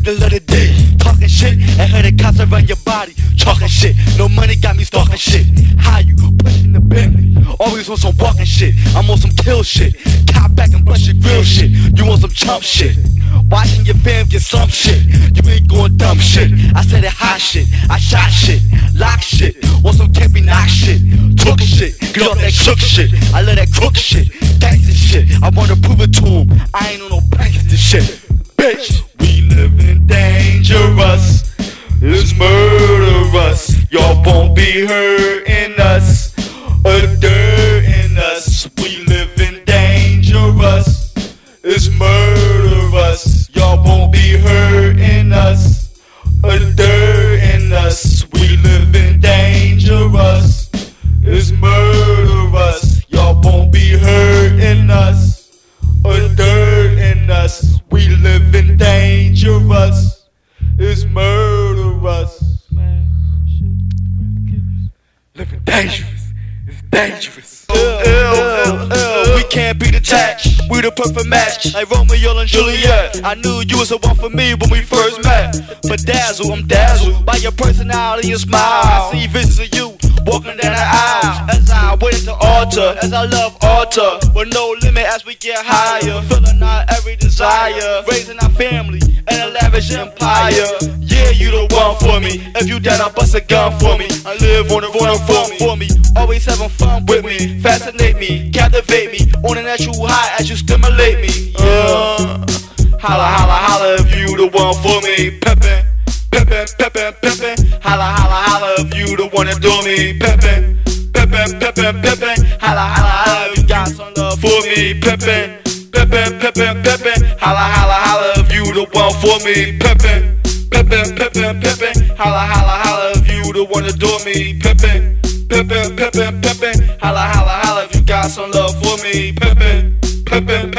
with the letter D. Talking shit and heard the cops around your body. Talking shit. No money got me stalking shit. How you pushing the Bentley? Always on some walking shit. I'm on some kill shit. Cop back and bust your grill shit. You want some chump shit. Watching your fam get some shit. You ain't going dumb shit. I said it hot shit. I shot shit. Lock shit. Want some campy knock shit. Took shit. Get off that shook shit. I love that crook shit. Gangsta shit. I wanna prove it to him. I ain't on no gangsta shit. Bitch. Be hurting us. Or dirting us. We living dangerous. It's murderous. Dangerous. Dangerous. We can't be detached. We the perfect match, like Romeo and Juliet. I knew you was the one for me when we first met. Bedazzled, I'm dazzled by your personality and smile. I see visions of you walking down the aisle as I wait the altar, as I love altar with no limit as we get higher. Filling our every desire, raising our family in empire. Yeah, you the one for me. If you down, I bust a gun for me. I live on the run for. For me, always having fun with me, fascinate me, captivate me, on a natural high as you stimulate me. Yeah. Holla, holla, holla if you the one for me. Pimpin', pimpin', pimpin', pimpin'. Holla, holla, holla if you the one that do me. Pimpin', pimpin', pimpin', pimpin'. Holla, holla, holla if you got some love for me. Pimpin', pimpin', pimpin', pimpin'. Holla, holla, holla you the one for me. Pimpin', pimpin', pimpin', pimpin'. Holla, holla, holla if you the one that do me. Pimpin', pimpin', pimpin', pimpin'. Holla, holla, holla if you got some love for me. Pimpin', pimpin',